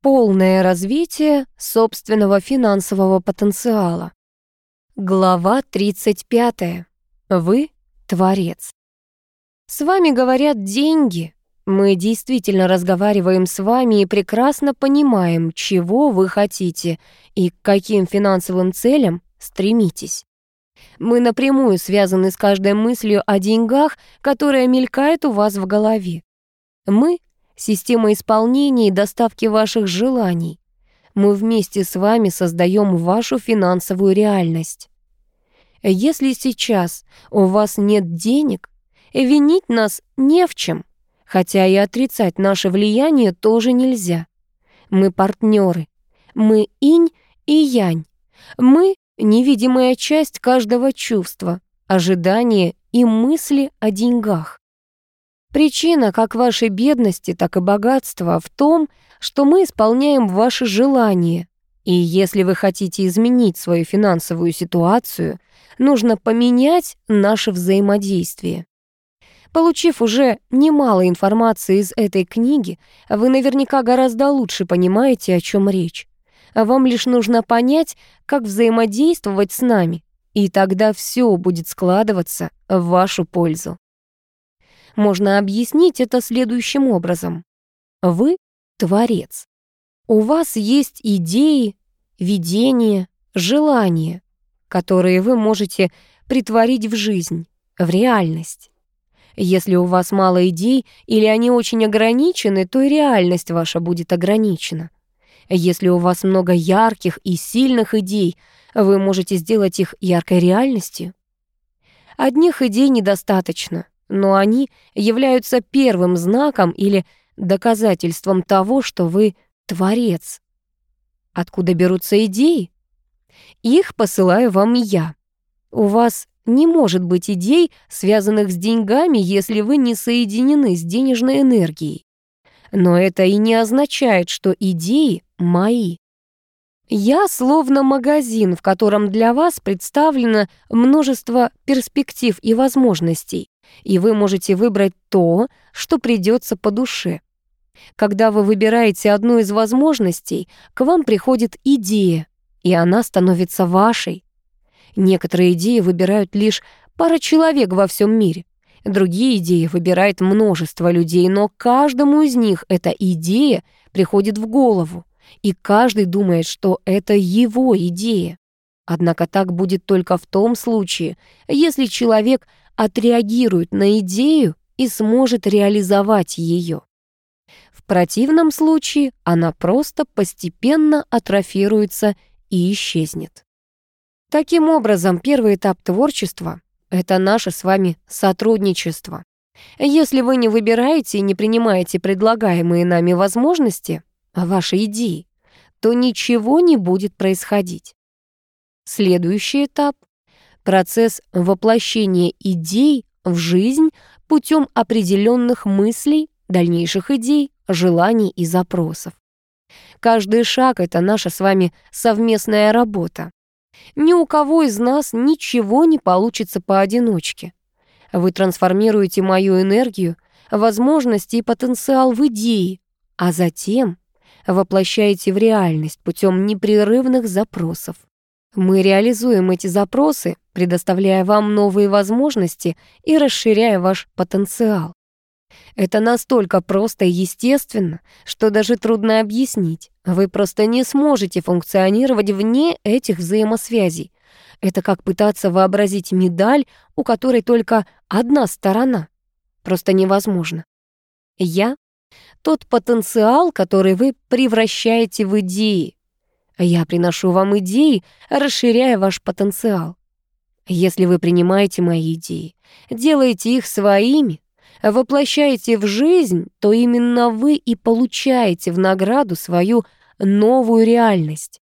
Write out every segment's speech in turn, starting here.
Полное развитие собственного финансового потенциала. Глава 35. Вы — творец. С вами говорят деньги. Мы действительно разговариваем с вами и прекрасно понимаем, чего вы хотите и к каким финансовым целям стремитесь. Мы напрямую связаны с каждой мыслью о деньгах, которая мелькает у вас в голове. Мы система исполнения и доставки ваших желаний. Мы вместе с вами создаем вашу финансовую реальность. Если сейчас у вас нет денег, винить нас не в чем, хотя и отрицать наше влияние тоже нельзя. Мы партнеры, мы инь и янь, мы невидимая часть каждого чувства, ожидания и мысли о деньгах. Причина как вашей бедности, так и богатства в том, что мы исполняем ваши желания. И если вы хотите изменить свою финансовую ситуацию, нужно поменять наше взаимодействие. Получив уже немало информации из этой книги, вы наверняка гораздо лучше понимаете, о чем речь. Вам лишь нужно понять, как взаимодействовать с нами, и тогда все будет складываться в вашу пользу. Можно объяснить это следующим образом. Вы — творец. У вас есть идеи, видения, желания, которые вы можете притворить в жизнь, в реальность. Если у вас мало идей или они очень ограничены, то и реальность ваша будет ограничена. Если у вас много ярких и сильных идей, вы можете сделать их яркой реальностью. Одних идей недостаточно — но они являются первым знаком или доказательством того, что вы творец. Откуда берутся идеи? Их посылаю вам я. У вас не может быть идей, связанных с деньгами, если вы не соединены с денежной энергией. Но это и не означает, что идеи мои. Я словно магазин, в котором для вас представлено множество перспектив и возможностей и вы можете выбрать то, что придется по душе. Когда вы выбираете одну из возможностей, к вам приходит идея, и она становится вашей. Некоторые идеи выбирают лишь пара человек во всем мире. Другие идеи выбирает множество людей, но каждому из них эта идея приходит в голову, и каждый думает, что это его идея. Однако так будет только в том случае, если человек отреагирует на идею и сможет реализовать ее. В противном случае она просто постепенно атрофируется и исчезнет. Таким образом, первый этап творчества — это наше с вами сотрудничество. Если вы не выбираете и не принимаете предлагаемые нами возможности, ваши идеи, то ничего не будет происходить. Следующий этап процесс воплощения идей в жизнь путем определенных мыслей, дальнейших идей, желаний и запросов. Каждый шаг — это наша с вами совместная работа. Ни у кого из нас ничего не получится поодиночке. Вы трансформируете мою энергию, возможности и потенциал в идеи, а затем воплощаете в реальность путем непрерывных запросов. Мы реализуем эти запросы, предоставляя вам новые возможности и расширяя ваш потенциал. Это настолько просто и естественно, что даже трудно объяснить. Вы просто не сможете функционировать вне этих взаимосвязей. Это как пытаться вообразить медаль, у которой только одна сторона. Просто невозможно. Я — тот потенциал, который вы превращаете в идеи. Я приношу вам идеи, расширяя ваш потенциал. Если вы принимаете мои идеи, делаете их своими, воплощаете в жизнь, то именно вы и получаете в награду свою новую реальность.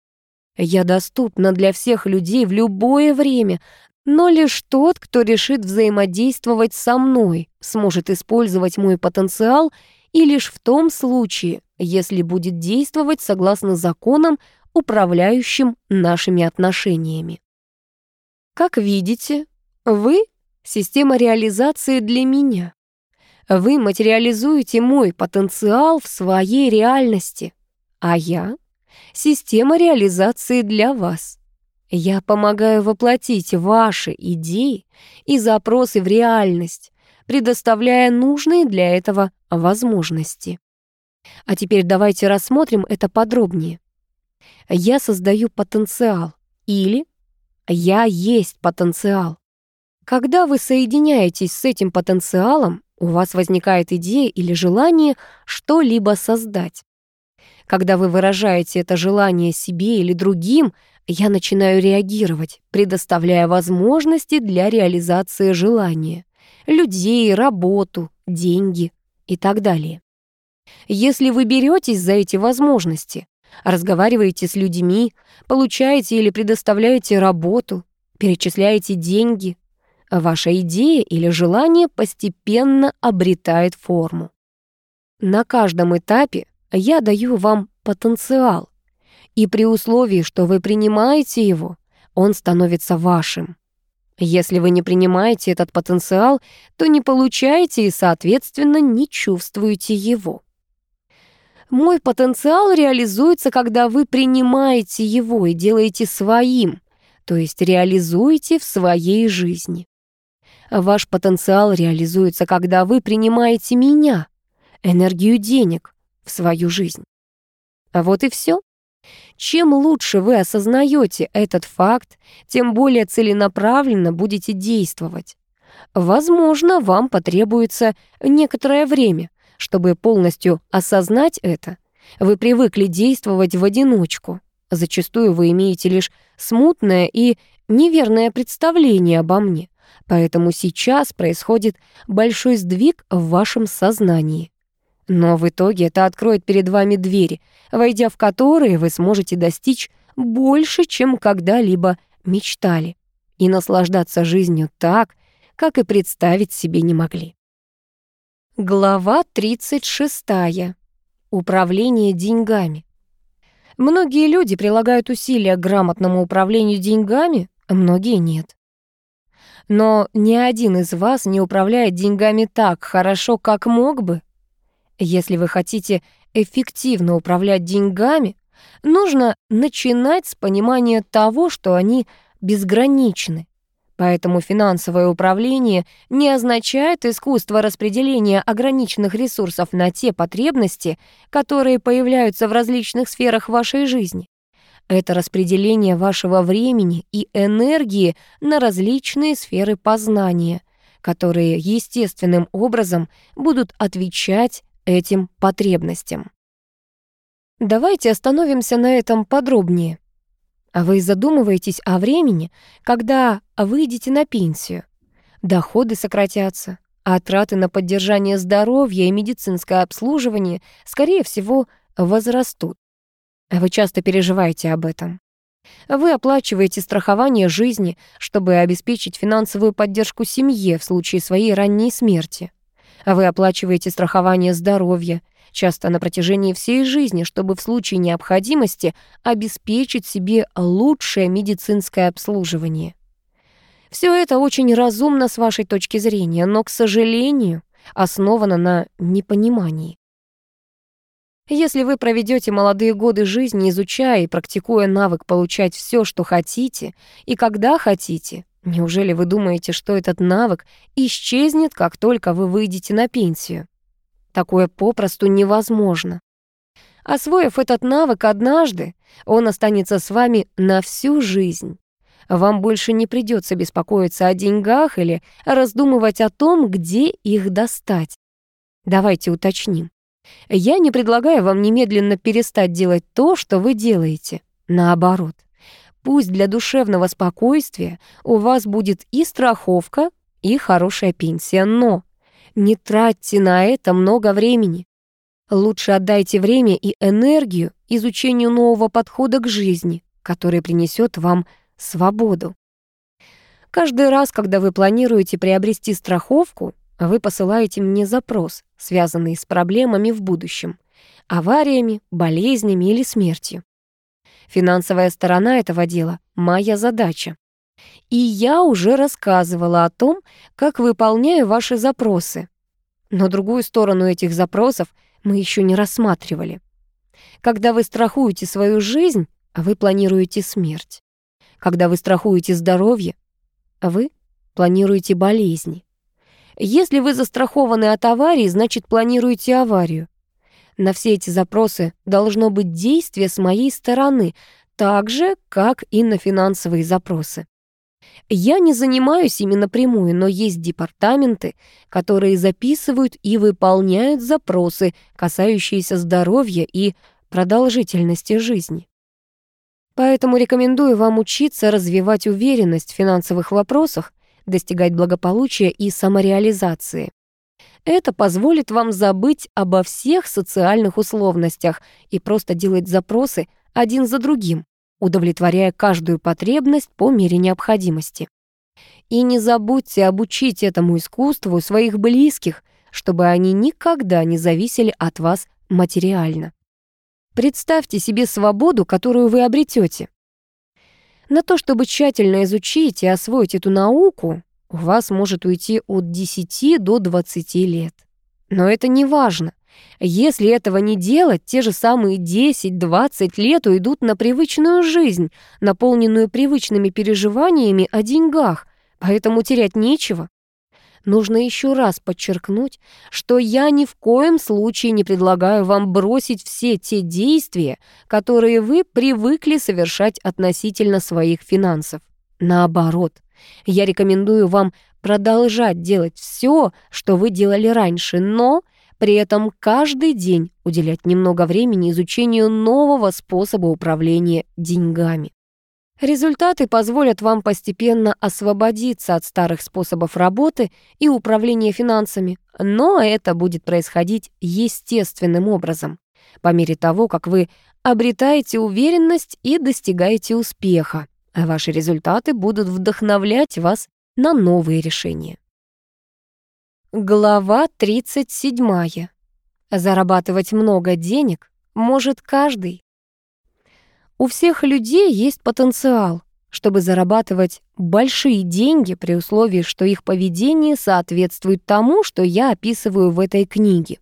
Я доступна для всех людей в любое время, но лишь тот, кто решит взаимодействовать со мной, сможет использовать мой потенциал и лишь в том случае, если будет действовать согласно законам, управляющим нашими отношениями. Как видите, вы — система реализации для меня. Вы материализуете мой потенциал в своей реальности. а я — система реализации для вас. Я помогаю воплотить ваши идеи и запросы в реальность, предоставляя нужные для этого возможности. А теперь давайте рассмотрим это подробнее. Я создаю потенциал или я есть потенциал. Когда вы соединяетесь с этим потенциалом, у вас возникает идея или желание что-либо создать. Когда вы выражаете это желание себе или другим, я начинаю реагировать, предоставляя возможности для реализации желания. Людей, работу, деньги и так далее. Если вы беретесь за эти возможности, разговариваете с людьми, получаете или предоставляете работу, перечисляете деньги, ваша идея или желание постепенно обретает форму. На каждом этапе я даю вам потенциал, и при условии, что вы принимаете его, он становится вашим. Если вы не принимаете этот потенциал, то не получаете и, соответственно, не чувствуете его. Мой потенциал реализуется, когда вы принимаете его и делаете своим, то есть реализуете в своей жизни. Ваш потенциал реализуется, когда вы принимаете меня, энергию денег, в свою жизнь. А вот и все. Чем лучше вы осознаете этот факт, тем более целенаправленно будете действовать. Возможно, вам потребуется некоторое время, чтобы полностью осознать это, вы привыкли действовать в одиночку. Зачастую вы имеете лишь смутное и неверное представление обо мне, поэтому сейчас происходит большой сдвиг в вашем сознании. Но в итоге это откроет перед вами двери, войдя в которые вы сможете достичь больше, чем когда-либо мечтали, и наслаждаться жизнью так, как и представить себе не могли. Глава 36. Управление деньгами. Многие люди прилагают усилия к грамотному управлению деньгами, а многие нет. Но ни один из вас не управляет деньгами так хорошо, как мог бы. Если вы хотите эффективно управлять деньгами, нужно начинать с понимания того, что они безграничны, Поэтому финансовое управление не означает искусство распределения ограниченных ресурсов на те потребности, которые появляются в различных сферах вашей жизни. Это распределение вашего времени и энергии на различные сферы познания, которые естественным образом будут отвечать этим потребностям. Давайте остановимся на этом подробнее. А вы задумываетесь о времени, когда выйдете на пенсию. Доходы сократятся, а траты на поддержание здоровья и медицинское обслуживание, скорее всего, возрастут. Вы часто переживаете об этом. Вы оплачиваете страхование жизни, чтобы обеспечить финансовую поддержку семье в случае своей ранней смерти. Вы оплачиваете страхование здоровья, часто на протяжении всей жизни, чтобы в случае необходимости обеспечить себе лучшее медицинское обслуживание. Все это очень разумно с вашей точки зрения, но, к сожалению, основано на непонимании. Если вы проведете молодые годы жизни, изучая и практикуя навык получать все, что хотите, и когда хотите, неужели вы думаете, что этот навык исчезнет, как только вы выйдете на пенсию? Такое попросту невозможно. Освоив этот навык однажды, он останется с вами на всю жизнь. Вам больше не придется беспокоиться о деньгах или раздумывать о том, где их достать. Давайте уточним. Я не предлагаю вам немедленно перестать делать то, что вы делаете. Наоборот. Пусть для душевного спокойствия у вас будет и страховка, и хорошая пенсия, но не тратьте на это много времени. Лучше отдайте время и энергию изучению нового подхода к жизни, который принесет вам свободу. Каждый раз, когда вы планируете приобрести страховку, вы посылаете мне запрос, связанный с проблемами в будущем, авариями, болезнями или смертью. Финансовая сторона этого дела — моя задача. И я уже рассказывала о том, как выполняю ваши запросы. Но другую сторону этих запросов мы еще не рассматривали. Когда вы страхуете свою жизнь, вы планируете смерть. Когда вы страхуете здоровье, вы планируете болезни. Если вы застрахованы от аварии, значит, планируете аварию. На все эти запросы должно быть действие с моей стороны, так же, как и на финансовые запросы. Я не занимаюсь ими напрямую, но есть департаменты, которые записывают и выполняют запросы, касающиеся здоровья и продолжительности жизни. Поэтому рекомендую вам учиться развивать уверенность в финансовых вопросах, достигать благополучия и самореализации. Это позволит вам забыть обо всех социальных условностях и просто делать запросы один за другим, удовлетворяя каждую потребность по мере необходимости. И не забудьте обучить этому искусству своих близких, чтобы они никогда не зависели от вас материально. Представьте себе свободу, которую вы обретете. На то, чтобы тщательно изучить и освоить эту науку, у вас может уйти от 10 до 20 лет. Но это не важно. Если этого не делать, те же самые 10-20 лет уйдут на привычную жизнь, наполненную привычными переживаниями о деньгах, поэтому терять нечего. Нужно еще раз подчеркнуть, что я ни в коем случае не предлагаю вам бросить все те действия, которые вы привыкли совершать относительно своих финансов. Наоборот, я рекомендую вам продолжать делать все, что вы делали раньше, но при этом каждый день уделять немного времени изучению нового способа управления деньгами. Результаты позволят вам постепенно освободиться от старых способов работы и управления финансами, но это будет происходить естественным образом, по мере того, как вы обретаете уверенность и достигаете успеха, а ваши результаты будут вдохновлять вас на новые решения. Глава 37. Зарабатывать много денег может каждый. У всех людей есть потенциал, чтобы зарабатывать большие деньги при условии, что их поведение соответствует тому, что я описываю в этой книге.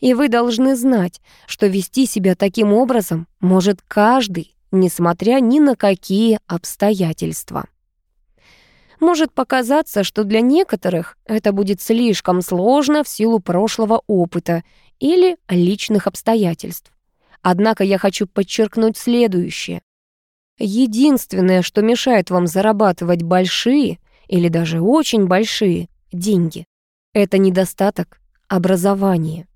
И вы должны знать, что вести себя таким образом может каждый, несмотря ни на какие обстоятельства. Может показаться, что для некоторых это будет слишком сложно в силу прошлого опыта или личных обстоятельств. Однако я хочу подчеркнуть следующее. Единственное, что мешает вам зарабатывать большие или даже очень большие деньги, это недостаток образования.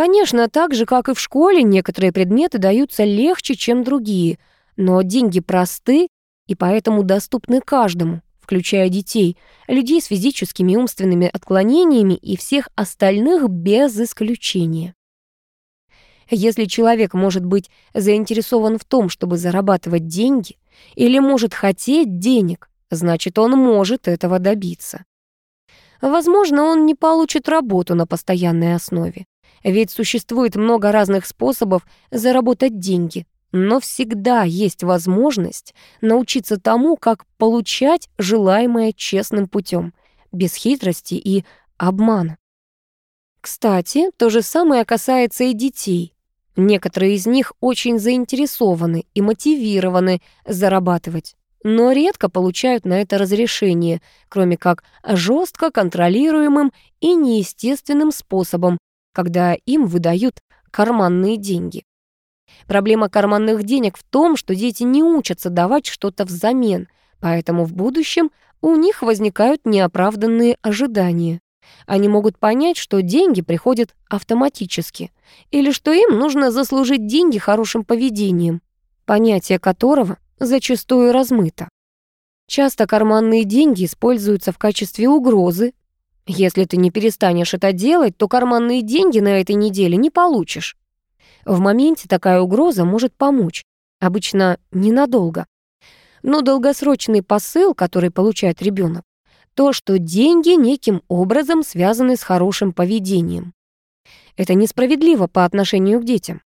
Конечно, так же, как и в школе, некоторые предметы даются легче, чем другие, но деньги просты и поэтому доступны каждому, включая детей, людей с физическими и умственными отклонениями и всех остальных без исключения. Если человек может быть заинтересован в том, чтобы зарабатывать деньги, или может хотеть денег, значит, он может этого добиться. Возможно, он не получит работу на постоянной основе, ведь существует много разных способов заработать деньги, но всегда есть возможность научиться тому, как получать желаемое честным путем, без хитрости и обмана. Кстати, то же самое касается и детей. Некоторые из них очень заинтересованы и мотивированы зарабатывать, но редко получают на это разрешение, кроме как жестко контролируемым и неестественным способом, когда им выдают карманные деньги. Проблема карманных денег в том, что дети не учатся давать что-то взамен, поэтому в будущем у них возникают неоправданные ожидания. Они могут понять, что деньги приходят автоматически, или что им нужно заслужить деньги хорошим поведением, понятие которого зачастую размыто. Часто карманные деньги используются в качестве угрозы. Если ты не перестанешь это делать, то карманные деньги на этой неделе не получишь. В моменте такая угроза может помочь, обычно ненадолго. Но долгосрочный посыл, который получает ребенок, то, что деньги неким образом связаны с хорошим поведением. Это несправедливо по отношению к детям.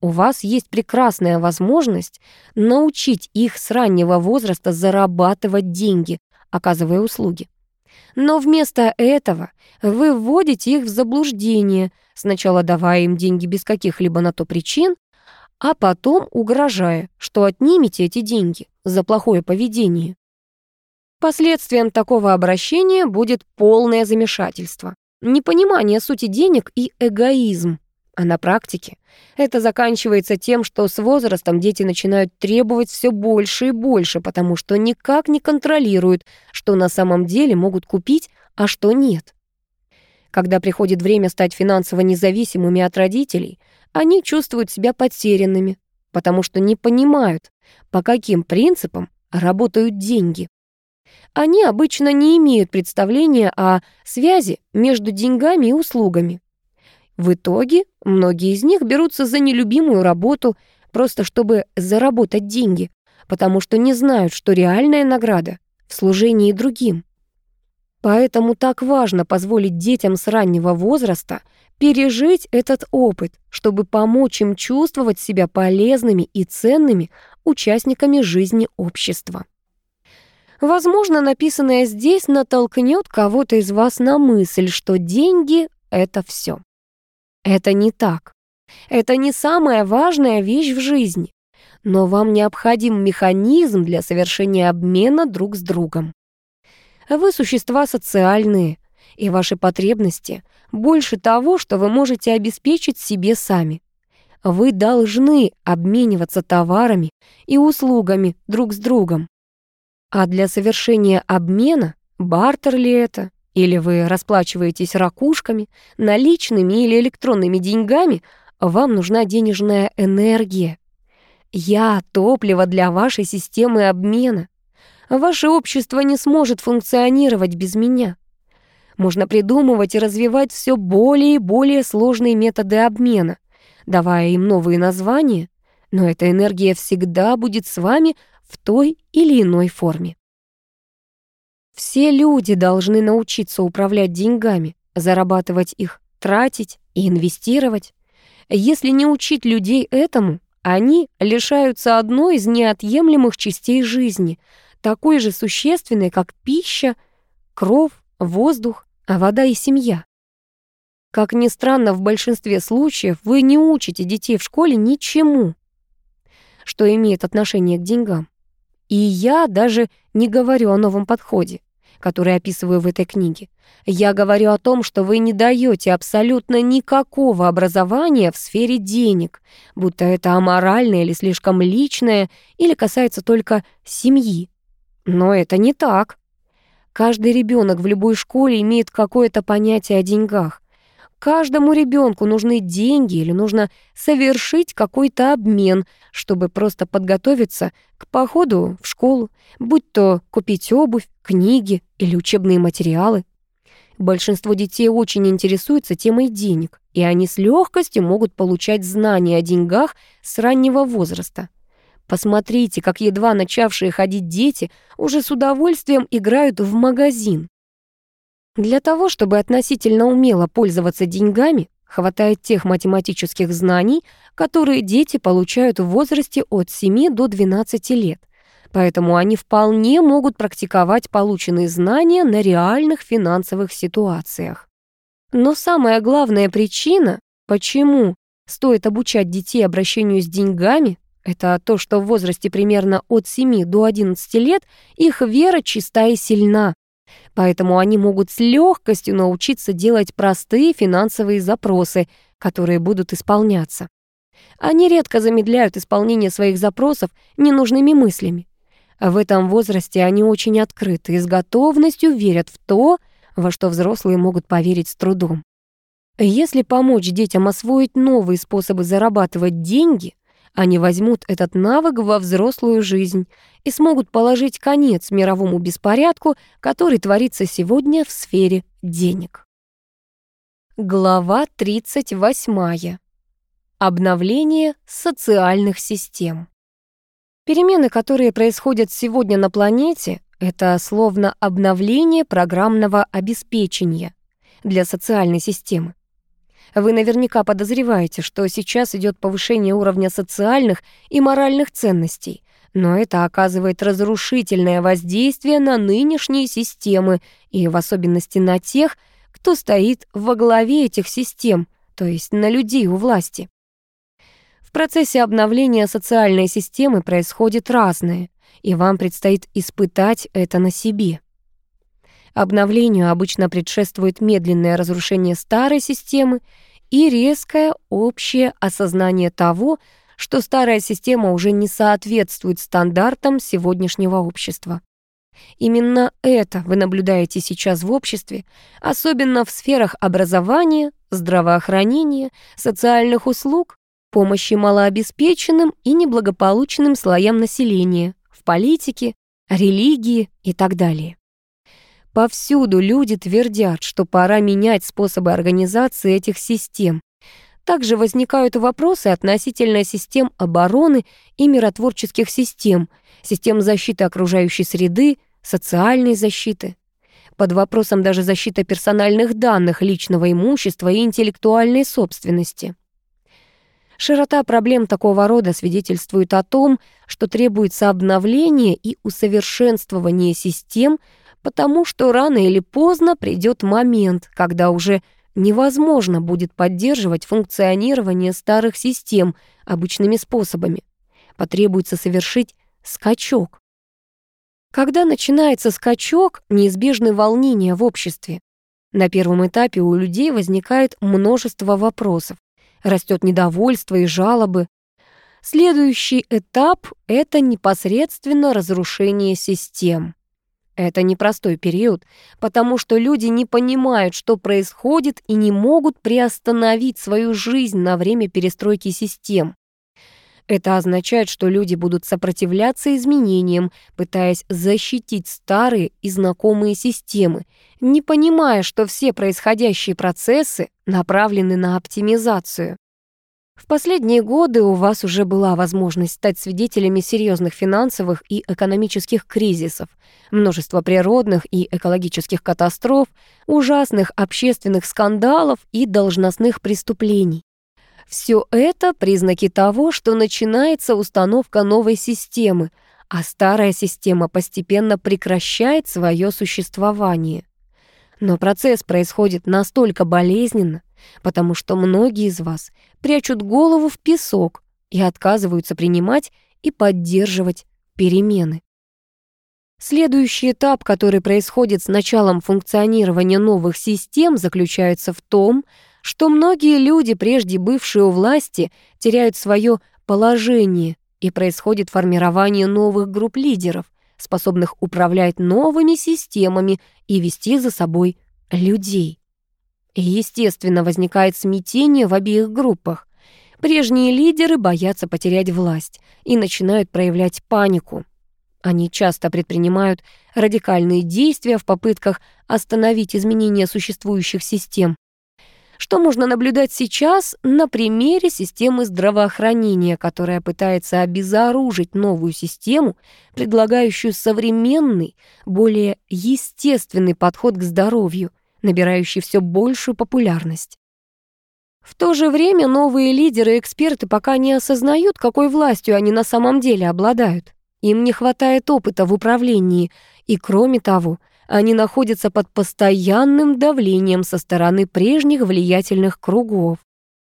У вас есть прекрасная возможность научить их с раннего возраста зарабатывать деньги, оказывая услуги. Но вместо этого вы вводите их в заблуждение, сначала давая им деньги без каких-либо на то причин, а потом угрожая, что отнимете эти деньги за плохое поведение. Последствием такого обращения будет полное замешательство, непонимание сути денег и эгоизм. А на практике это заканчивается тем, что с возрастом дети начинают требовать все больше и больше, потому что никак не контролируют, что на самом деле могут купить, а что нет. Когда приходит время стать финансово независимыми от родителей, они чувствуют себя потерянными, потому что не понимают, по каким принципам работают деньги. Они обычно не имеют представления о связи между деньгами и услугами. В итоге многие из них берутся за нелюбимую работу, просто чтобы заработать деньги, потому что не знают, что реальная награда в служении другим. Поэтому так важно позволить детям с раннего возраста пережить этот опыт, чтобы помочь им чувствовать себя полезными и ценными участниками жизни общества. Возможно, написанное здесь натолкнет кого-то из вас на мысль, что деньги — это все. Это не так. Это не самая важная вещь в жизни. Но вам необходим механизм для совершения обмена друг с другом. Вы существа социальные, и ваши потребности больше того, что вы можете обеспечить себе сами. Вы должны обмениваться товарами и услугами друг с другом. А для совершения обмена, бартер ли это, или вы расплачиваетесь ракушками, наличными или электронными деньгами, вам нужна денежная энергия. Я — топливо для вашей системы обмена. Ваше общество не сможет функционировать без меня. Можно придумывать и развивать все более и более сложные методы обмена, давая им новые названия, но эта энергия всегда будет с вами в той или иной форме. Все люди должны научиться управлять деньгами, зарабатывать их, тратить и инвестировать. Если не учить людей этому, они лишаются одной из неотъемлемых частей жизни, такой же существенной, как пища, кровь, воздух, а вода и семья. Как ни странно, в большинстве случаев вы не учите детей в школе ничему, что имеет отношение к деньгам. И я даже не говорю о новом подходе который описываю в этой книге. Я говорю о том, что вы не даете абсолютно никакого образования в сфере денег, будто это аморальное или слишком личное, или касается только семьи. Но это не так. Каждый ребенок в любой школе имеет какое-то понятие о деньгах. Каждому ребенку нужны деньги или нужно совершить какой-то обмен, чтобы просто подготовиться к походу в школу, будь то купить обувь, книги или учебные материалы. Большинство детей очень интересуются темой денег, и они с легкостью могут получать знания о деньгах с раннего возраста. Посмотрите, как едва начавшие ходить дети уже с удовольствием играют в магазин. Для того, чтобы относительно умело пользоваться деньгами, хватает тех математических знаний, которые дети получают в возрасте от 7 до 12 лет. Поэтому они вполне могут практиковать полученные знания на реальных финансовых ситуациях. Но самая главная причина, почему стоит обучать детей обращению с деньгами, это то, что в возрасте примерно от 7 до 11 лет их вера чиста и сильна, Поэтому они могут с легкостью научиться делать простые финансовые запросы, которые будут исполняться. Они редко замедляют исполнение своих запросов ненужными мыслями. В этом возрасте они очень открыты и с готовностью верят в то, во что взрослые могут поверить с трудом. Если помочь детям освоить новые способы зарабатывать деньги — они возьмут этот навык во взрослую жизнь и смогут положить конец мировому беспорядку, который творится сегодня в сфере денег. Глава 38. Обновление социальных систем. Перемены, которые происходят сегодня на планете, это словно обновление программного обеспечения для социальной системы. Вы наверняка подозреваете, что сейчас идет повышение уровня социальных и моральных ценностей, Но это оказывает разрушительное воздействие на нынешние системы и в особенности на тех, кто стоит во главе этих систем, то есть на людей у власти. В процессе обновления социальной системы происходит разное, и вам предстоит испытать это на себе. Обновлению обычно предшествует медленное разрушение старой системы и резкое общее осознание того, что старая система уже не соответствует стандартам сегодняшнего общества. Именно это вы наблюдаете сейчас в обществе, особенно в сферах образования, здравоохранения, социальных услуг, помощи малообеспеченным и неблагополучным слоям населения, в политике, религии и так далее. Повсюду люди твердят, что пора менять способы организации этих систем. Также возникают вопросы относительно систем обороны и миротворческих систем, систем защиты окружающей среды, социальной защиты. Под вопросом даже защита персональных данных, личного имущества и интеллектуальной собственности. Широта проблем такого рода свидетельствует о том, что требуется обновление и усовершенствование систем, потому что рано или поздно придет момент, когда уже невозможно будет поддерживать функционирование старых систем обычными способами. Потребуется совершить скачок. Когда начинается скачок, неизбежны волнения в обществе. На первом этапе у людей возникает множество вопросов. Растет недовольство и жалобы. Следующий этап — это непосредственно разрушение систем. Это непростой период, потому что люди не понимают, что происходит, и не могут приостановить свою жизнь на время перестройки систем. Это означает, что люди будут сопротивляться изменениям, пытаясь защитить старые и знакомые системы, не понимая, что все происходящие процессы направлены на оптимизацию. В последние годы у вас уже была возможность стать свидетелями серьезных финансовых и экономических кризисов, множества природных и экологических катастроф, ужасных общественных скандалов и должностных преступлений. Все это признаки того, что начинается установка новой системы, а старая система постепенно прекращает свое существование. Но процесс происходит настолько болезненно, потому что многие из вас прячут голову в песок и отказываются принимать и поддерживать перемены. Следующий этап, который происходит с началом функционирования новых систем, заключается в том, что многие люди, прежде бывшие у власти, теряют свое положение, и происходит формирование новых групп лидеров, способных управлять новыми системами и вести за собой людей. И, естественно, возникает смятение в обеих группах. Прежние лидеры боятся потерять власть и начинают проявлять панику. Они часто предпринимают радикальные действия в попытках остановить изменения существующих систем. Что можно наблюдать сейчас на примере системы здравоохранения, которая пытается обезоружить новую систему, предлагающую современный, более естественный подход к здоровью – набирающий все большую популярность. В то же время новые лидеры и эксперты пока не осознают, какой властью они на самом деле обладают. Им не хватает опыта в управлении, и кроме того, они находятся под постоянным давлением со стороны прежних влиятельных кругов.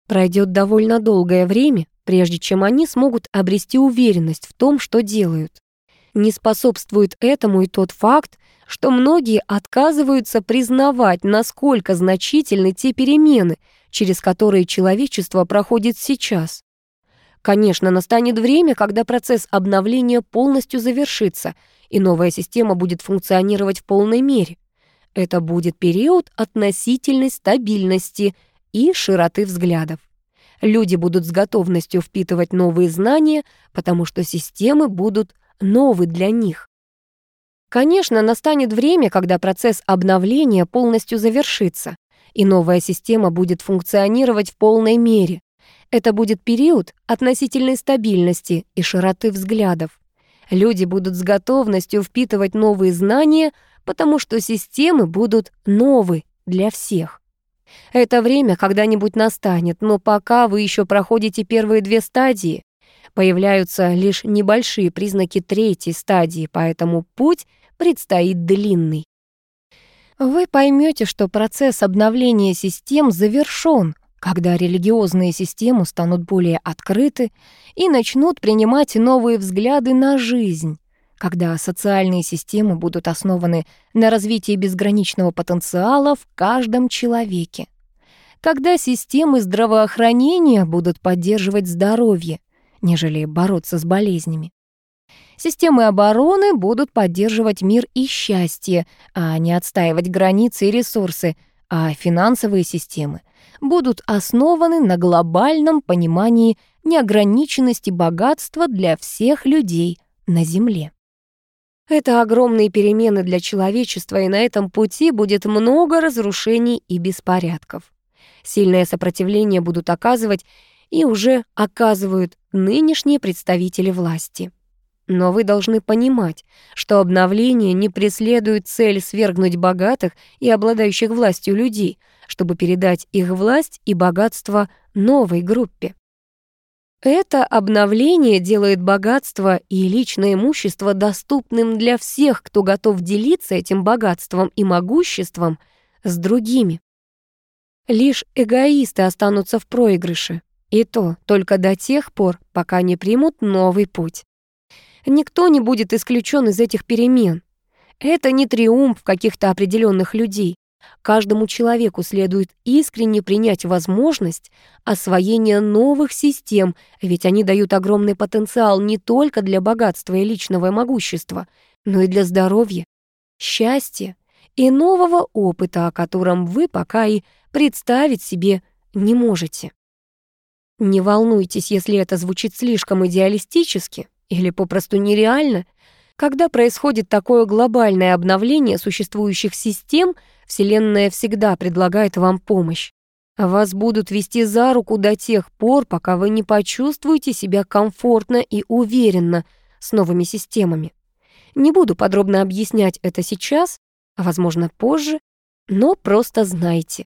Пройдет довольно долгое время, прежде чем они смогут обрести уверенность в том, что делают. Не способствует этому и тот факт, что многие отказываются признавать, насколько значительны те перемены, через которые человечество проходит сейчас. Конечно, настанет время, когда процесс обновления полностью завершится, и новая система будет функционировать в полной мере. Это будет период относительной стабильности и широты взглядов. Люди будут с готовностью впитывать новые знания, потому что системы будут новы для них. Конечно, настанет время, когда процесс обновления полностью завершится, и новая система будет функционировать в полной мере. Это будет период относительной стабильности и широты взглядов. Люди будут с готовностью впитывать новые знания, потому что системы будут новы для всех. Это время когда-нибудь настанет, но пока вы еще проходите первые две стадии, Появляются лишь небольшие признаки третьей стадии, поэтому путь предстоит длинный. Вы поймете, что процесс обновления систем завершён, когда религиозные системы станут более открыты и начнут принимать новые взгляды на жизнь, когда социальные системы будут основаны на развитии безграничного потенциала в каждом человеке, когда системы здравоохранения будут поддерживать здоровье, нежели бороться с болезнями. Системы обороны будут поддерживать мир и счастье, а не отстаивать границы и ресурсы, а финансовые системы будут основаны на глобальном понимании неограниченности богатства для всех людей на Земле. Это огромные перемены для человечества, и на этом пути будет много разрушений и беспорядков. Сильное сопротивление будут оказывать и уже оказывают нынешние представители власти. Но вы должны понимать, что обновление не преследует цель свергнуть богатых и обладающих властью людей, чтобы передать их власть и богатство новой группе. Это обновление делает богатство и личное имущество доступным для всех, кто готов делиться этим богатством и могуществом с другими. Лишь эгоисты останутся в проигрыше, и то только до тех пор, пока не примут новый путь. Никто не будет исключен из этих перемен. Это не триумф каких-то определенных людей. Каждому человеку следует искренне принять возможность освоения новых систем, ведь они дают огромный потенциал не только для богатства и личного могущества, но и для здоровья, счастья и нового опыта, о котором вы пока и представить себе не можете. Не волнуйтесь, если это звучит слишком идеалистически или попросту нереально. Когда происходит такое глобальное обновление существующих систем, Вселенная всегда предлагает вам помощь. Вас будут вести за руку до тех пор, пока вы не почувствуете себя комфортно и уверенно с новыми системами. Не буду подробно объяснять это сейчас, а, возможно, позже, но просто знайте,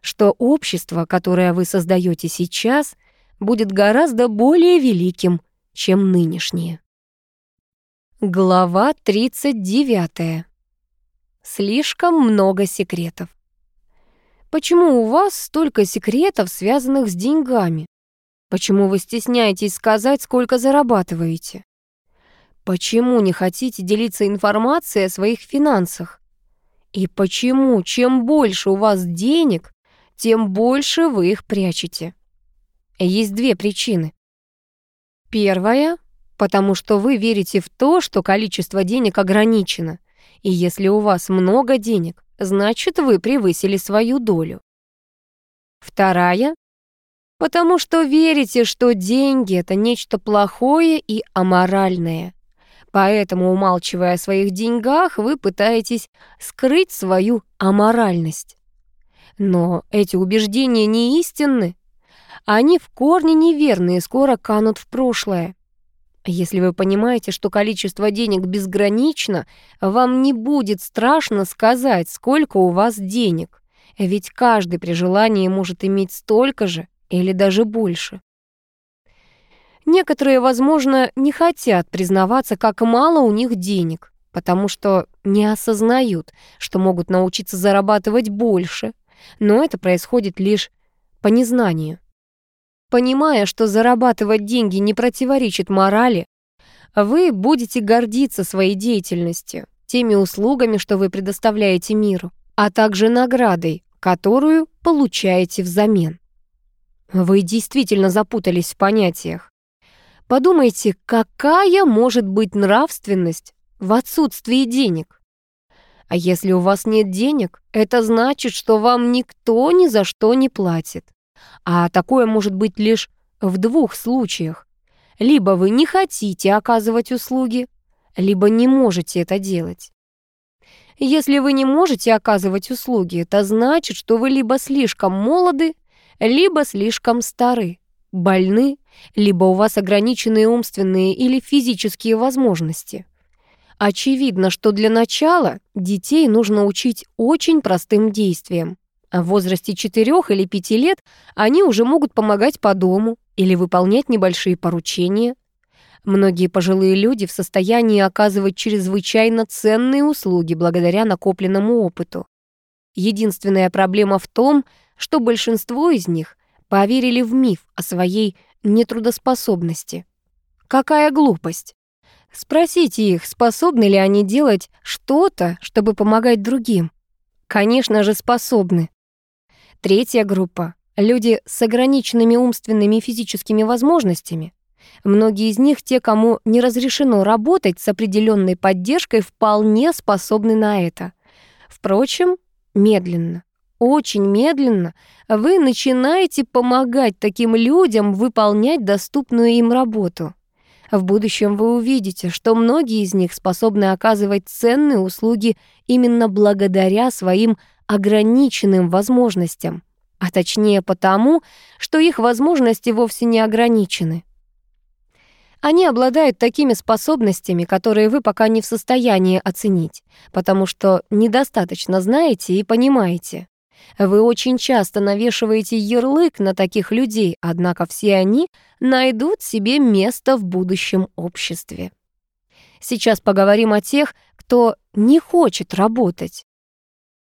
что общество, которое вы создаете сейчас, будет гораздо более великим, чем нынешнее. Глава 39. Слишком много секретов. Почему у вас столько секретов, связанных с деньгами? Почему вы стесняетесь сказать, сколько зарабатываете? Почему не хотите делиться информацией о своих финансах? И почему, чем больше у вас денег, тем больше вы их прячете? Есть две причины. Первая — потому что вы верите в то, что количество денег ограничено. И если у вас много денег, значит, вы превысили свою долю. Вторая — потому что верите, что деньги — это нечто плохое и аморальное. Поэтому, умалчивая о своих деньгах, вы пытаетесь скрыть свою аморальность. Но эти убеждения не истинны. Они в корне неверны и скоро канут в прошлое. Если вы понимаете, что количество денег безгранично, вам не будет страшно сказать, сколько у вас денег. Ведь каждый при желании может иметь столько же или даже больше. Некоторые, возможно, не хотят признаваться, как мало у них денег, потому что не осознают, что могут научиться зарабатывать больше, но это происходит лишь по незнанию. Понимая, что зарабатывать деньги не противоречит морали, вы будете гордиться своей деятельностью, теми услугами, что вы предоставляете миру, а также наградой, которую получаете взамен. Вы действительно запутались в понятиях. Подумайте, какая может быть нравственность в отсутствии денег? А если у вас нет денег, это значит, что вам никто ни за что не платит. А такое может быть лишь в двух случаях. Либо вы не хотите оказывать услуги, либо не можете это делать. Если вы не можете оказывать услуги, это значит, что вы либо слишком молоды, либо слишком стары, больны, либо у вас ограниченные умственные или физические возможности. Очевидно, что для начала детей нужно учить очень простым действиям В возрасте 4 или 5 лет они уже могут помогать по дому или выполнять небольшие поручения. Многие пожилые люди в состоянии оказывать чрезвычайно ценные услуги благодаря накопленному опыту. Единственная проблема в том, что большинство из них поверили в миф о своей нетрудоспособности. Какая глупость! Спросите их, способны ли они делать что-то, чтобы помогать другим. Конечно же, способны. Третья группа — люди с ограниченными умственными и физическими возможностями. Многие из них, те, кому не разрешено работать с определенной поддержкой, вполне способны на это. Впрочем, медленно, очень медленно вы начинаете помогать таким людям выполнять доступную им работу. В будущем вы увидите, что многие из них способны оказывать ценные услуги именно благодаря своим ограниченным возможностям, а точнее потому, что их возможности вовсе не ограничены. Они обладают такими способностями, которые вы пока не в состоянии оценить, потому что недостаточно знаете и понимаете. Вы очень часто навешиваете ярлык на таких людей, однако все они найдут себе место в будущем обществе. Сейчас поговорим о тех, кто не хочет работать.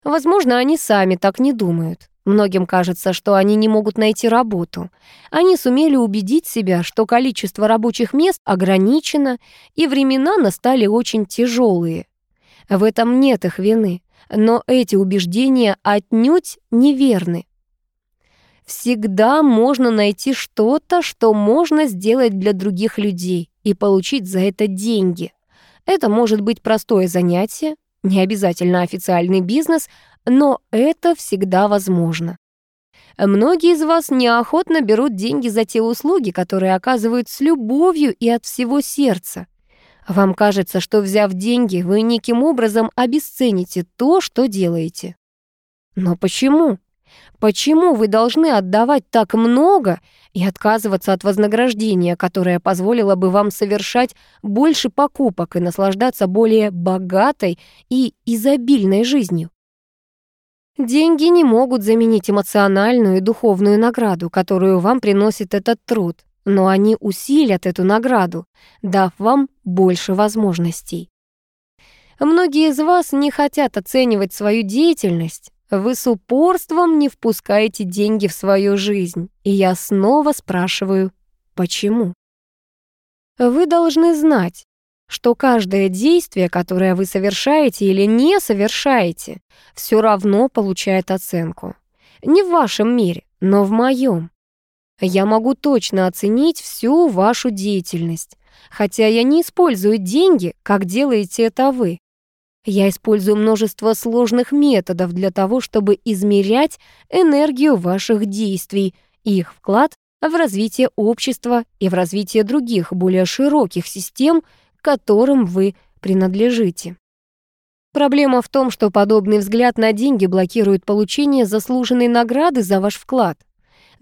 Возможно, они сами так не думают. Многим кажется, что они не могут найти работу. Они сумели убедить себя, что количество рабочих мест ограничено, и времена настали очень тяжелые. В этом нет их вины, но эти убеждения отнюдь неверны. Всегда можно найти что-то, что можно сделать для других людей и получить за это деньги. Это может быть простое занятие, не обязательно официальный бизнес, но это всегда возможно. Многие из вас неохотно берут деньги за те услуги, которые оказывают с любовью и от всего сердца. Вам кажется, что, взяв деньги, вы неким образом обесцените то, что делаете. Но почему? Почему вы должны отдавать так много и отказываться от вознаграждения, которое позволило бы вам совершать больше покупок и наслаждаться более богатой и изобильной жизнью? Деньги не могут заменить эмоциональную и духовную награду, которую вам приносит этот труд, но они усилят эту награду, дав вам больше возможностей. Многие из вас не хотят оценивать свою деятельность. Вы с упорством не впускаете деньги в свою жизнь. И я снова спрашиваю, почему? Вы должны знать, что каждое действие, которое вы совершаете или не совершаете, все равно получает оценку. Не в вашем мире, но в моем. Я могу точно оценить всю вашу деятельность, хотя я не использую деньги, как делаете это вы. Я использую множество сложных методов для того, чтобы измерять энергию ваших действий и их вклад в развитие общества и в развитие других, более широких систем, которым вы принадлежите. Проблема в том, что подобный взгляд на деньги блокирует получение заслуженной награды за ваш вклад.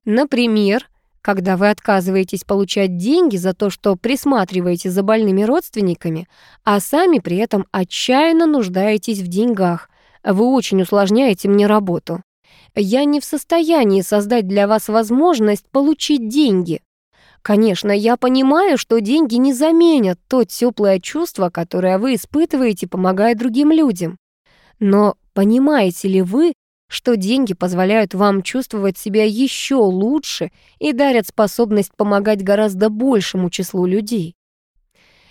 Например, когда вы отказываетесь получать деньги за то, что присматриваете за больными родственниками, а сами при этом отчаянно нуждаетесь в деньгах, вы очень усложняете мне работу. Я не в состоянии создать для вас возможность получить деньги. Конечно, я понимаю, что деньги не заменят то теплое чувство, которое вы испытываете, помогая другим людям. Но понимаете ли вы, что деньги позволяют вам чувствовать себя еще лучше и дарят способность помогать гораздо большему числу людей?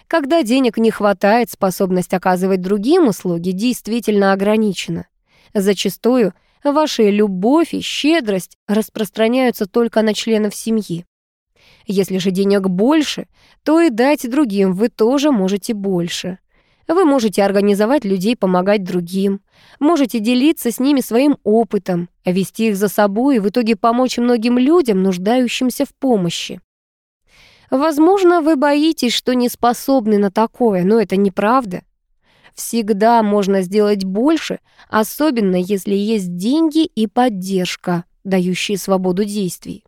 Когда денег не хватает, способность оказывать другим услуги действительно ограничена. Зачастую ваша любовь и щедрость распространяются только на членов семьи. Если же денег больше, то и дать другим вы тоже можете больше. Вы можете организовать людей помогать другим, можете делиться с ними своим опытом, вести их за собой и в итоге помочь многим людям, нуждающимся в помощи. Возможно, вы боитесь, что не способны на такое, но это неправда. Всегда можно сделать больше, особенно если есть деньги и поддержка, дающие свободу действий.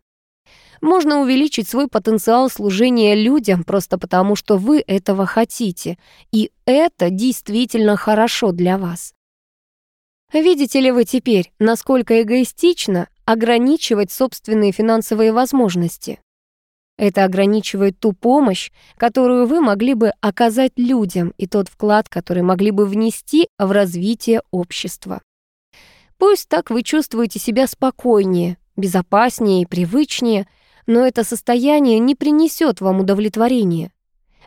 Можно увеличить свой потенциал служения людям просто потому, что вы этого хотите, и это действительно хорошо для вас. Видите ли вы теперь, насколько эгоистично ограничивать собственные финансовые возможности? Это ограничивает ту помощь, которую вы могли бы оказать людям, и тот вклад, который могли бы внести в развитие общества. Пусть так вы чувствуете себя спокойнее, безопаснее и привычнее, но это состояние не принесет вам удовлетворения.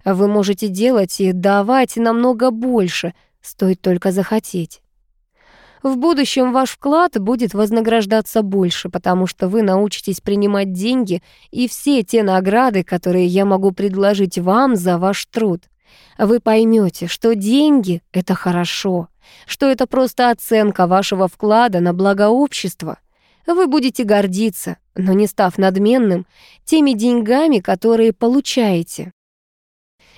Вы можете делать и давать намного больше, стоит только захотеть. В будущем ваш вклад будет вознаграждаться больше, потому что вы научитесь принимать деньги и все те награды, которые я могу предложить вам за ваш труд. Вы поймете, что деньги — это хорошо, что это просто оценка вашего вклада на благо общества. Вы будете гордиться, но не став надменным, теми деньгами, которые получаете.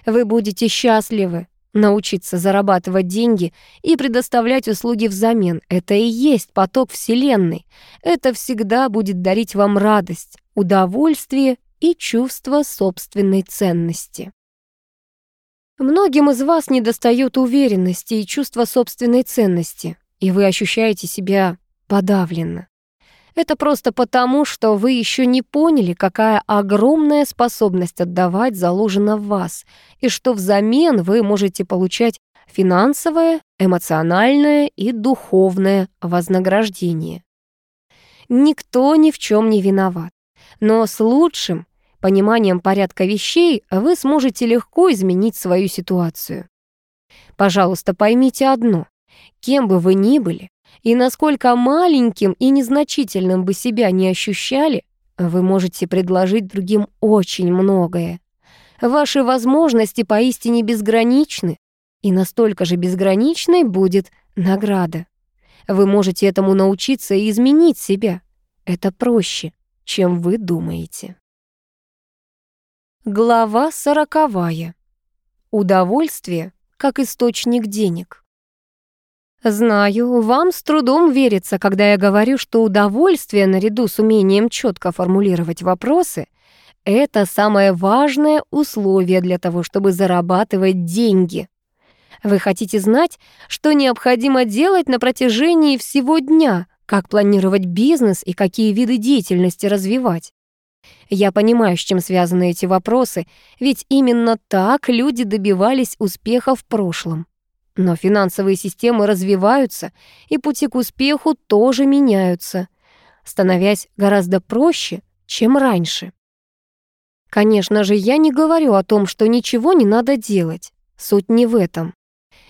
Вы будете счастливы, Научиться зарабатывать деньги и предоставлять услуги взамен — это и есть поток Вселенной. Это всегда будет дарить вам радость, удовольствие и чувство собственной ценности. Многим из вас недостает уверенности и чувства собственной ценности, и вы ощущаете себя подавленно. Это просто потому, что вы еще не поняли, какая огромная способность отдавать заложена в вас, и что взамен вы можете получать финансовое, эмоциональное и духовное вознаграждение. Никто ни в чем не виноват, но с лучшим пониманием порядка вещей вы сможете легко изменить свою ситуацию. Пожалуйста, поймите одно. Кем бы вы ни были, и насколько маленьким и незначительным бы себя не ощущали, вы можете предложить другим очень многое. Ваши возможности поистине безграничны, и настолько же безграничной будет награда. Вы можете этому научиться и изменить себя. Это проще, чем вы думаете. Глава сороковая. Удовольствие как источник денег. Знаю, вам с трудом верится, когда я говорю, что удовольствие наряду с умением четко формулировать вопросы — это самое важное условие для того, чтобы зарабатывать деньги. Вы хотите знать, что необходимо делать на протяжении всего дня, как планировать бизнес и какие виды деятельности развивать. Я понимаю, с чем связаны эти вопросы, ведь именно так люди добивались успеха в прошлом. Но финансовые системы развиваются, и пути к успеху тоже меняются, становясь гораздо проще, чем раньше. Конечно же, я не говорю о том, что ничего не надо делать. Суть не в этом.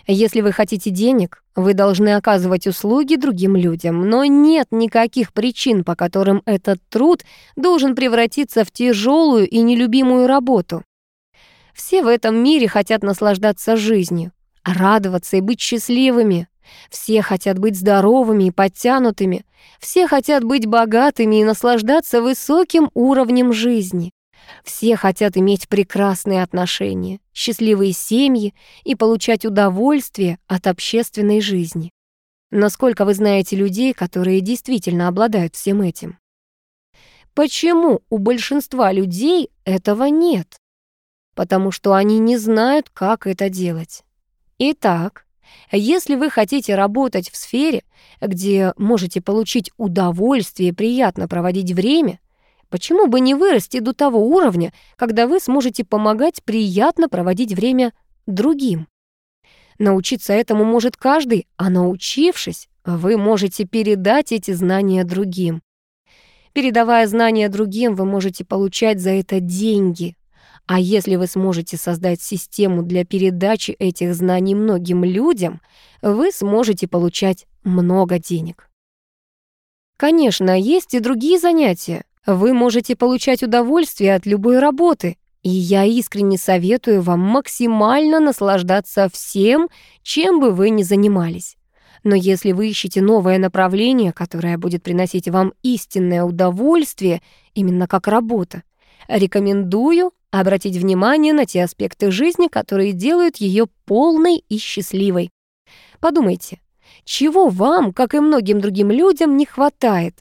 Если вы хотите денег, вы должны оказывать услуги другим людям, но нет никаких причин, по которым этот труд должен превратиться в тяжелую и нелюбимую работу. Все в этом мире хотят наслаждаться жизнью, радоваться и быть счастливыми. Все хотят быть здоровыми и подтянутыми. Все хотят быть богатыми и наслаждаться высоким уровнем жизни. Все хотят иметь прекрасные отношения, счастливые семьи и получать удовольствие от общественной жизни. Насколько вы знаете людей, которые действительно обладают всем этим? Почему у большинства людей этого нет? Потому что они не знают, как это делать. Итак, если вы хотите работать в сфере, где можете получить удовольствие и приятно проводить время, почему бы не вырасти до того уровня, когда вы сможете помогать приятно проводить время другим? Научиться этому может каждый, а научившись, вы можете передать эти знания другим. Передавая знания другим, вы можете получать за это деньги, а если вы сможете создать систему для передачи этих знаний многим людям, вы сможете получать много денег. Конечно, есть и другие занятия. Вы можете получать удовольствие от любой работы, и я искренне советую вам максимально наслаждаться всем, чем бы вы ни занимались. Но если вы ищете новое направление, которое будет приносить вам истинное удовольствие, именно как работа, рекомендую обратить внимание на те аспекты жизни, которые делают ее полной и счастливой. Подумайте, чего вам, как и многим другим людям, не хватает?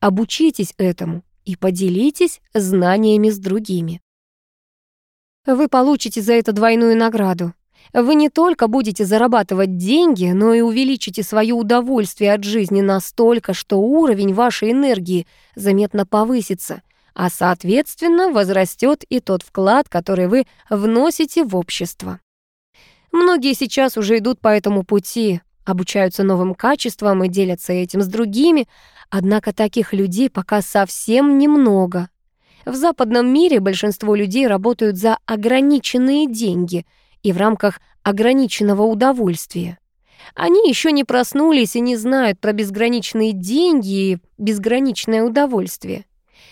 Обучитесь этому и поделитесь знаниями с другими. Вы получите за это двойную награду. Вы не только будете зарабатывать деньги, но и увеличите свое удовольствие от жизни настолько, что уровень вашей энергии заметно повысится, а соответственно возрастет и тот вклад, который вы вносите в общество. Многие сейчас уже идут по этому пути, обучаются новым качествам и делятся этим с другими, однако таких людей пока совсем немного. В западном мире большинство людей работают за ограниченные деньги и в рамках ограниченного удовольствия. Они еще не проснулись и не знают про безграничные деньги и безграничное удовольствие.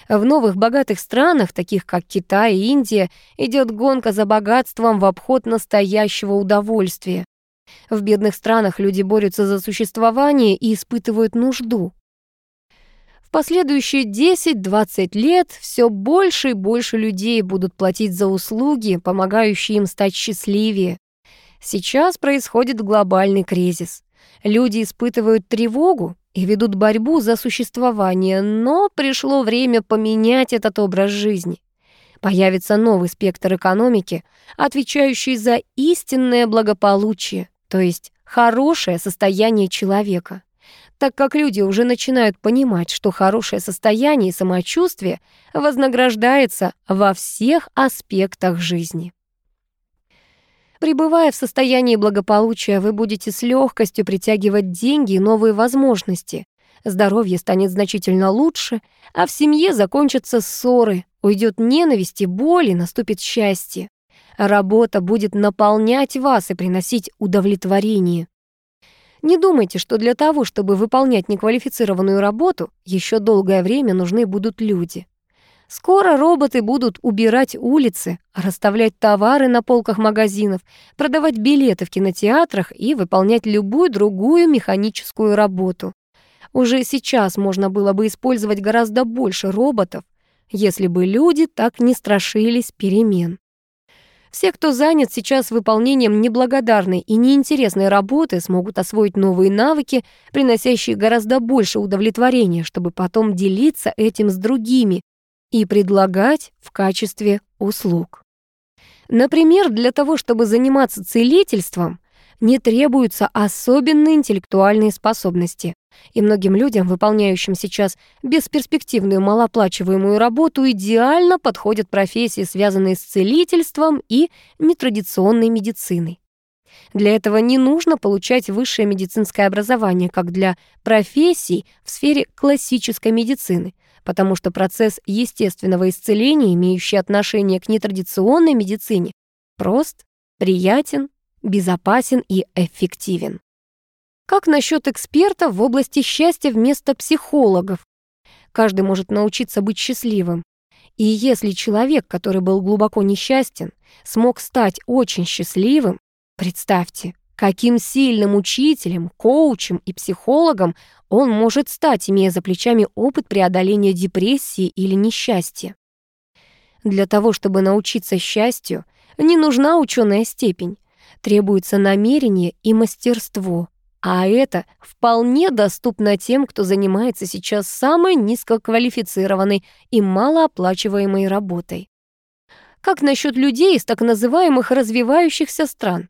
В новых богатых странах, таких как Китай и Индия, идет гонка за богатством в обход настоящего удовольствия. В бедных странах люди борются за существование и испытывают нужду. В последующие 10-20 лет все больше и больше людей будут платить за услуги, помогающие им стать счастливее. Сейчас происходит глобальный кризис. Люди испытывают тревогу и ведут борьбу за существование, но пришло время поменять этот образ жизни. Появится новый спектр экономики, отвечающий за истинное благополучие, то есть хорошее состояние человека. Так как люди уже начинают понимать, что хорошее состояние и самочувствие вознаграждается во всех аспектах жизни. Пребывая в состоянии благополучия, вы будете с легкостью притягивать деньги и новые возможности. Здоровье станет значительно лучше, а в семье закончатся ссоры, уйдет ненависть и боль, и наступит счастье. Работа будет наполнять вас и приносить удовлетворение. Не думайте, что для того, чтобы выполнять неквалифицированную работу, еще долгое время нужны будут люди. Скоро роботы будут убирать улицы, расставлять товары на полках магазинов, продавать билеты в кинотеатрах и выполнять любую другую механическую работу. Уже сейчас можно было бы использовать гораздо больше роботов, если бы люди так не страшились перемен. Все, кто занят сейчас выполнением неблагодарной и неинтересной работы, смогут освоить новые навыки, приносящие гораздо больше удовлетворения, чтобы потом делиться этим с другими, и предлагать в качестве услуг. Например, для того, чтобы заниматься целительством, не требуются особенные интеллектуальные способности. И многим людям, выполняющим сейчас бесперспективную малооплачиваемую работу, идеально подходят профессии, связанные с целительством и нетрадиционной медициной. Для этого не нужно получать высшее медицинское образование, как для профессий в сфере классической медицины – потому что процесс естественного исцеления, имеющий отношение к нетрадиционной медицине, прост, приятен, безопасен и эффективен. Как насчет экспертов в области счастья вместо психологов? Каждый может научиться быть счастливым. И если человек, который был глубоко несчастен, смог стать очень счастливым, представьте, каким сильным учителем, коучем и психологом он может стать, имея за плечами опыт преодоления депрессии или несчастья. Для того, чтобы научиться счастью, не нужна ученая степень. Требуется намерение и мастерство. А это вполне доступно тем, кто занимается сейчас самой низкоквалифицированной и малооплачиваемой работой. Как насчет людей из так называемых развивающихся стран?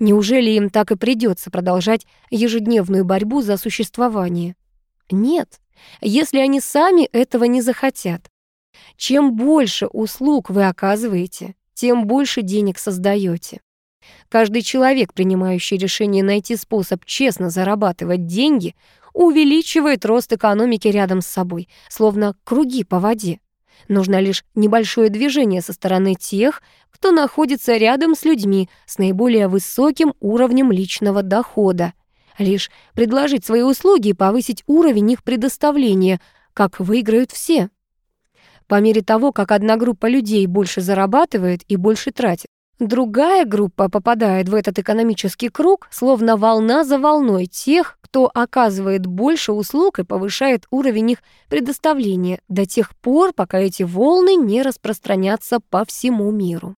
Неужели им так и придется продолжать ежедневную борьбу за существование? Нет, если они сами этого не захотят. Чем больше услуг вы оказываете, тем больше денег создаете. Каждый человек, принимающий решение найти способ честно зарабатывать деньги, увеличивает рост экономики рядом с собой, словно круги по воде. Нужно лишь небольшое движение со стороны тех, кто находится рядом с людьми с наиболее высоким уровнем личного дохода. Лишь предложить свои услуги и повысить уровень их предоставления, как выиграют все. По мере того, как одна группа людей больше зарабатывает и больше тратит, другая группа попадает в этот экономический круг, словно волна за волной тех, кто оказывает больше услуг и повышает уровень их предоставления до тех пор, пока эти волны не распространятся по всему миру.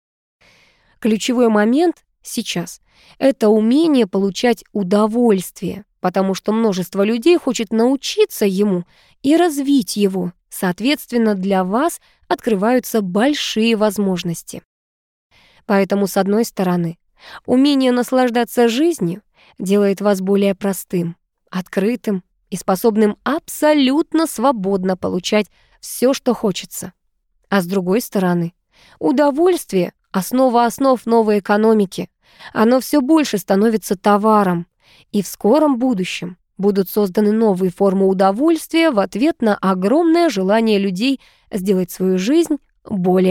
Ключевой момент сейчас — это умение получать удовольствие, потому что множество людей хочет научиться ему и развить его. Соответственно, для вас открываются большие возможности. Поэтому, с одной стороны, Умение наслаждаться жизнью делает вас более простым, открытым и способным абсолютно свободно получать все, что хочется. А с другой стороны, удовольствие — основа основ новой экономики. Оно все больше становится товаром, и в скором будущем будут созданы новые формы удовольствия в ответ на огромное желание людей сделать свою жизнь более